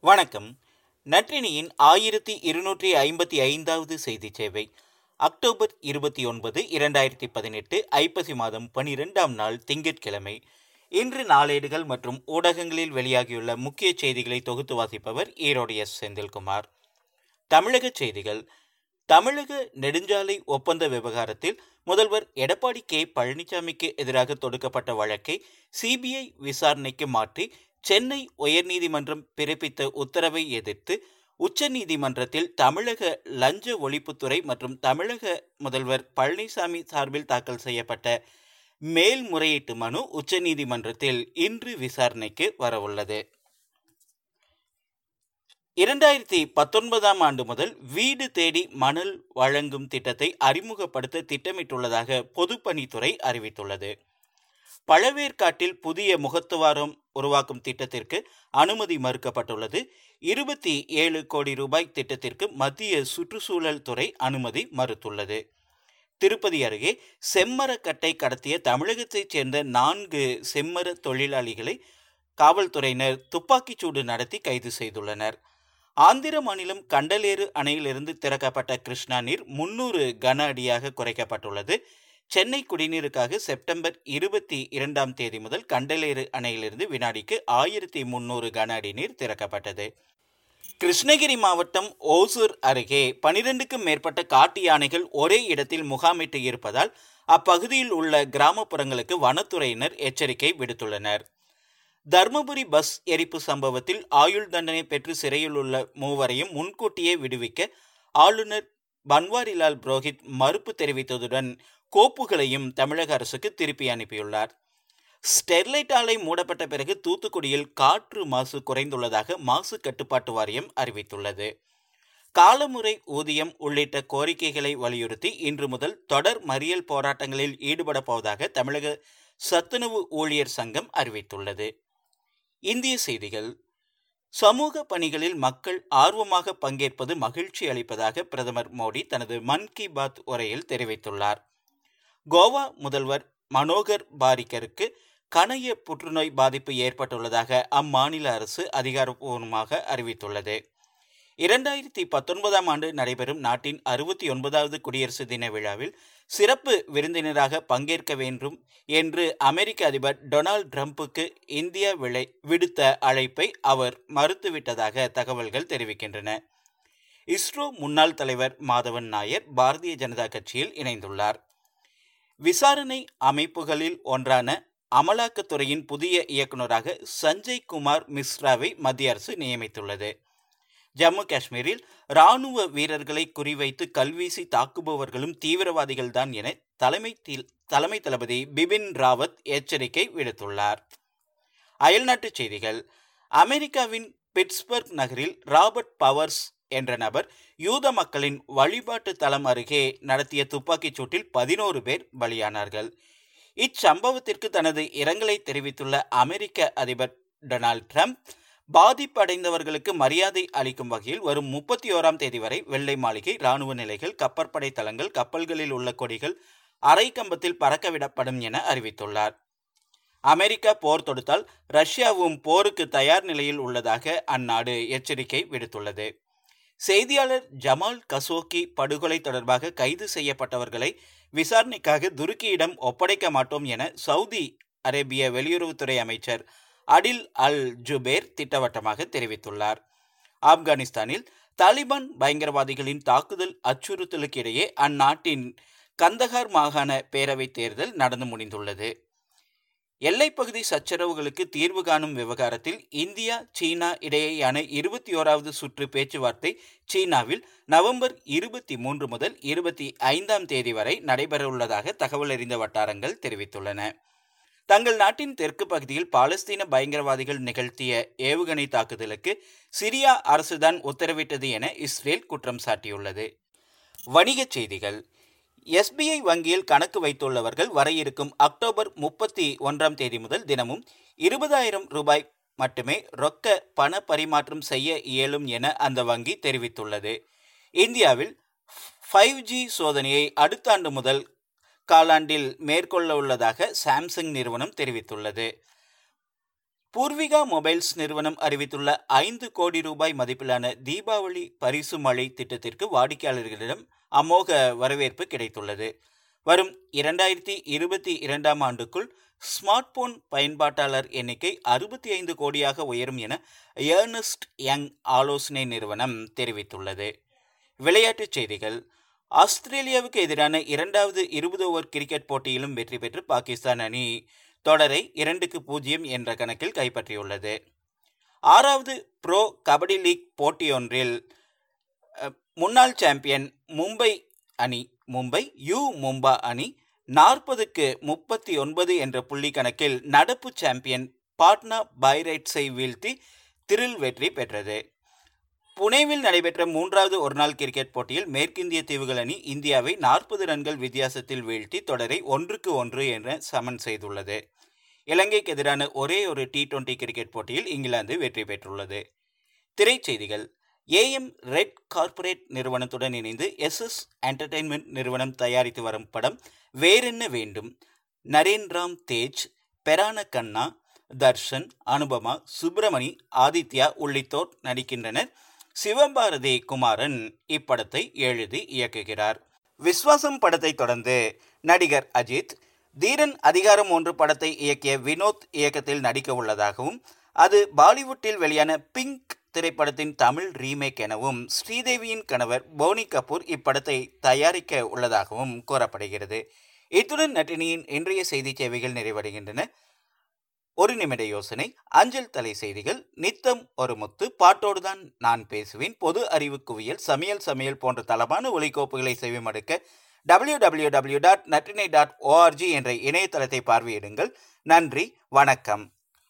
வணக்கம். நற்றினியின் ஆயிரத்தி இருநூற்றி ஐம்பத்தி ஐந்தாவது செய்தி சேவை அக்டோபர் இருபத்தி ஒன்பது இரண்டாயிரத்தி பதினெட்டு ஐப்பசி மாதம் பனிரெண்டாம் நாள் திங்கட்கிழமை. இன்று நாளேடுகள் மற்றும் ஊடகங்களில் வெளியாகியுள்ள முக்கிய செய்திகளை தொகுத்து வாசிப்பவர் ஈரோடு எஸ். செந்தில்குமார். தமிழக செய்திகள். தமிழக நெடுஞ்சாலை ஒப்பந்த விவகாரத்தில் முதல்வர் எடப்பாடி கே. பழனிசாமிக்கு எதிராக தொடுக்கப்பட்ட வழக்கை சிபிஐ விசாரணைக்கு மாற்றி சென்னை உயர்நீதிமன்றம் பிறப்பித்த உத்தரவை எதிர்த்து உச்சநீதிமன்றத்தில் தமிழக லஞ்ச ஒழிப்புத்துறை மற்றும் தமிழக முதல்வர் பழனிசாமி சார்பில் தாக்கல் செய்யப்பட்ட மேல்முறையீட்டு மனு உச்சநீதிமன்றத்தில் இன்று விசாரணைக்கு வரவுள்ளது. இரண்டாயிரத்தி பத்தொன்பதாம் ஆண்டு முதல் வீடு தேடி மணல் வழங்கும் திட்டத்தை அறிமுகப்படுத்த திட்டமிட்டுள்ளதாக பொதுப்பணித்துறை அறிவித்துள்ளது. பழவேற்காட்டில் புதிய முகத்துவாரம் உருவாக்கும் திட்டத்திற்கு அனுமதி மறுக்கப்பட்டுள்ளது. இருபத்தி ஏழு கோடி ரூபாய் திட்டத்திற்கு மத்திய சுற்றுச்சூழல் துறை அனுமதி மறுத்துள்ளது. திருப்பதி அருகே செம்மரக்கட்டை கடத்திய தமிழகத்தைச் சேர்ந்த நான்கு செம்மர தொழிலாளிகளை காவல்துறையினர் துப்பாக்கிச்சூடு நடத்தி கைது செய்துள்ளனர். ஆந்திர மாநிலம் கண்டலேறு அணையிலிருந்து திறக்கப்பட்ட கிருஷ்ணா நீர் முன்னூறு கன அடியாக குறைக்கப்பட்டுள்ளது. சென்னை குடிநீருக்காக செப்டம்பர் இருபத்தி இரண்டாம் தேதி முதல் கண்டலேறு அணையிலிருந்து வினாடிக்கு ஆயிரத்தி முன்னூறு கன அடி நீர் திறக்கப்பட்டது. கிருஷ்ணகிரி மாவட்டம் ஓசூர் அருகே பனிரெண்டுக்கும் மேற்பட்ட காட்டு யானைகள் ஒரே இடத்தில் முகாமிட்டு இருப்பதால் அப்பகுதியில் உள்ள கிராமப்புறங்களுக்கு வனத்துறையினர் எச்சரிக்கை விடுத்துள்ளனர். தர்மபுரி பஸ் எரிப்பு சம்பவத்தில் ஆயுள் தண்டனை பெற்று சிறையில் உள்ள மூவரையும் முன்கூட்டியே விடுவிக்க ஆளுநர் பன்வாரிலால் புரோஹித் மறுப்பு தெரிவித்ததுடன் கோப்புகளையும் தமிழக அரசுக்கு திருப்பி அனுப்பியுள்ளார். ஸ்டெர்லைட் ஆலை மூடப்பட்ட பிறகு தூத்துக்குடியில் காற்று மாசு குறைந்துள்ளதாக மாசு கட்டுப்பாட்டு வாரியம் அறிவித்துள்ளது. காலமுறை ஊதியம் உள்ளிட்ட கோரிக்கைகளை வலியுறுத்தி இன்று முதல் தொடர் மறியல் போராட்டங்களில் ஈடுபட போவதாக தமிழக சத்துணவு ஊழியர் சங்கம் அறிவித்துள்ளது. இந்திய செய்திகள். சமூக பணிகளில் மக்கள் ஆர்வமாக பங்கேற்பது மகிழ்ச்சி அளிப்பதாக பிரதமர் மோடி தனது மன் கி பாத் உரையில் தெரிவித்துள்ளார். கோவா முதல்வர் மனோகர் பாரிக்கருக்கு கணைய புற்றுநோய் பாதிப்பு ஏற்பட்டுள்ளதாக அம்மாநில அரசு அதிகாரப்பூர்வமாக அறிவித்துள்ளது. இரண்டாயிரத்தி பத்தொன்பதாம் ஆண்டு நடைபெறும் நாட்டின் அறுபத்தி ஒன்பதாவது குடியரசு தின விழாவில் சிறப்பு விருந்தினராக பங்கேற்க வேண்டும் என்று அமெரிக்க அதிபர் டொனால்ட் ட்ரம்ப்புக்கு இந்தியா விளை விடுத்த அழைப்பை அவர் மறுத்துவிட்டதாக தகவல்கள் தெரிவிக்கின்றன. இஸ்ரோ முன்னாள் தலைவர் மாதவன் நாயர் பாரதிய ஜனதா கட்சியில் இணைந்துள்ளார். விசாரணை அமைப்புகளில் ஒன்றான அமலாக்கத்துறையின் புதிய இயக்குநராக சஞ்சய் குமார் மிஸ்ராவை மத்திய அரசு நியமித்துள்ளது. ஜம்மு காஷ்மீரில் இராணுவ வீரர்களை குறிவைத்து கல்வீசி தாக்குபவர்களும் தீவிரவாதிகள்தான் என தலைமை தலைமை தளபதி பிபின் ராவத் எச்சரிக்கை விடுத்துள்ளார். அயல்நாட்டுச் செய்திகள். அமெரிக்காவின் பிட்ஸ்பர்க் நகரில் ராபர்ட் பவர்ஸ் என்ற நபர் யூத மக்களின் வழிபாட்டு தலம் அருகே நடத்திய துப்பாக்கிச் சூட்டில் பதினோரு பேர் பலியானார்கள். இச்சம்பவத்திற்கு தனது இரங்கலை தெரிவித்துள்ள அமெரிக்க அதிபர் டொனால்ட் ட்ரம்ப் பாதிப்படைந்தவர்களுக்கு மரியாதை அளிக்கும் வகையில் வரும் முப்பத்தி ஓராம் தேதி வரை வெள்ளை மாளிகை ராணுவ நிலைகள் கப்பற்படை தளங்கள் கப்பல்களில் உள்ள கொடிகள் அரை கம்பத்தில் பறக்கவிடப்படும் என அறிவித்துள்ளார். அமெரிக்கா போர் தொடுத்தால் ரஷ்யாவும் போருக்கு தயார் நிலையில் உள்ளதாக அந்நாடு எச்சரிக்கை விடுத்துள்ளது. செய்தியாளர் ஜமால் கசோக்கி படுகொலை தொடர்பாக கைது செய்யப்பட்டவர்களை விசாரணைக்காக துருக்கியிடம் ஒப்படைக்க மாட்டோம் என சவுதி அரேபிய வெளியுறவுத்துறை அமைச்சர் அடில் அல் ஜுபேர் திட்டவட்டமாக தெரிவித்துள்ளார். ஆப்கானிஸ்தானில் தாலிபான் பயங்கரவாதிகளின் தாக்குதல் அச்சுறுத்தலுக்கிடையே அந்நாட்டின் கந்தகார் மாகாண பேரவைத் தேர்தல் நடந்து முடிந்துள்ளது. எல்லைப்பகுதி சச்சரவுகளுக்கு தீர்வு காணும் விவகாரத்தில் இந்தியா சீனா இடையேயான இருபத்தி ஓராவது சுற்று பேச்சுவார்த்தை சீனாவில் நவம்பர் இருபத்தி மூன்று முதல் இருபத்தி ஐந்தாம் தேதி வரை நடைபெறவுள்ளதாக தகவல் அறிந்த வட்டாரங்கள் தெரிவித்துள்ளன. தங்கள் நாட்டின் தெற்கு பகுதியில் பாலஸ்தீன பயங்கரவாதிகள் நிகழ்த்திய ஏவுகணை தாக்குதலுக்கு சிரியா அரசுதான் உத்தரவிட்டது என இஸ்ரேல் குற்றம் சாட்டியுள்ளது. வணிகச் செய்திகள். எஸ்பிஐ வங்கியில் கணக்கு வைத்துள்ளவர்கள் வர இருக்கும் அக்டோபர் முப்பத்தி ஒன்றாம் தேதி முதல் தினமும் இருபதாயிரம் ரூபாய் மட்டுமே ரொக்க பண பரிமாற்றம் செய்ய இயலும் என அந்த வங்கி தெரிவித்துள்ளது. இந்தியாவில் ஃபைவ் ஜி சோதனையை அடுத்த ஆண்டு முதல் காலாண்டில் மேற்கொள்ள உள்ளதாக சாம்சங் நிறுவனம் தெரிவித்துள்ளது. பூர்விகா மொபைல்ஸ் நிறுவனம் அறிவித்துள்ள ஐந்து கோடி ரூபாய் மதிப்பிலான தீபாவளி பரிசு மழை திட்டத்திற்கு வாடிக்கையாளர்களிடம் அமோக வரவேற்பு கிடைத்துள்ளது. வரும் இரண்டாயிரத்தி இருபத்தி இரண்டாம் ஆண்டுக்குள் ஸ்மார்ட் போன் பயன்பாட்டாளர் எண்ணிக்கை அறுபத்தி ஐந்து கோடியாக உயரும் என ஏர்னஸ்ட் யங் ஆலோசனை நிறுவனம் தெரிவித்துள்ளது. விளையாட்டுச் செய்திகள். ஆஸ்திரேலியாவுக்கு எதிரான இரண்டாவது இருபது ஓவர் கிரிக்கெட் போட்டியிலும் வெற்றி பெற்று பாகிஸ்தான் அணி தொடரை இரண்டுக்கு பூஜ்ஜியம் என்ற கணக்கில் கைப்பற்றியுள்ளது. ஆறாவது ப்ரோ கபடி லீக் போட்டியொன்றில் முன்னாள் சாம்பியன் மும்பை அணி மும்பை யூ மும்பா அணி நாற்பதுக்கு முப்பத்தி ஒன்பது என்ற புள்ளி கணக்கில் நடப்பு சாம்பியன் பாட்னா பைரைட்ஸை வீழ்த்தி திரில் வெற்றி பெற்றது. புனேவில் நடைபெற்ற மூன்றாவது ஒருநாள் கிரிக்கெட் போட்டியில் மேற்கிந்திய தீவுகள் அணி இந்தியாவை நாற்பது ரன்கள் வித்தியாசத்தில் வீழ்த்தி தொடரை ஒன்றுக்கு ஒன்று என சமன் செய்துள்ளது. இலங்கைக்கு எதிரான ஒரே ஒரு டி டுவெண்டி கிரிக்கெட் போட்டியில் இங்கிலாந்து வெற்றி பெற்றுள்ளது. திரைச்செய்திகள் ஏஎம் ரெட் கார்ப்பரேட் நிறுவனத்துடன் இணைந்து எஸ் எஸ் என்டர்டெயின்மெண்ட் நிறுவனம் தயாரித்து வரும் படம் வேறென்ன வேண்டும்? நரேன்ராம் தேஜ் பெரான கண்ணா தர்ஷன் அனுபமா சுப்பிரமணி ஆதித்யா உள்ளிட்டோர் நடிக்கின்றனர். சிவபாரதி குமாரன் இப்படத்தை எழுதி இயக்குகிறார். விஸ்வாசம் படத்தை தொடர்ந்து நடிகர் அஜித் தீரன் அதிகாரம் ஒன்று படத்தை இயக்கிய வினோத் இயக்கத்தில் நடிக்க உள்ளதாகவும் அது பாலிவுட்டில் வெளியான பிங்க் திரைப்படத்தின் தமிழ் ரீமேக் எனவும் ஸ்ரீதேவியின் கணவர் போனி கபூர் இப்படத்தை தயாரிக்க உள்ளதாகவும் கூறப்படுகிறது. இத்துடன் நட்டினியின் இன்றைய செய்தி சேவைகள் நிறைவடைகின்றன. ஒரு நிமிட யோசனை அஞ்சல் தலை செய்திகள் நித்தம் ஒரு முத்து பாட்டோடுதான் நான் பேசுவேன். பொது அறிவு குவியல் சமையல் சமையல் போன்ற தளமான ஒலிக்கோப்புகளை செவிமடுக்க W W W dot Natrinai dot O R G என்ற இணையதளத்தை பார்வையிடுங்கள். நன்றி வணக்கம்.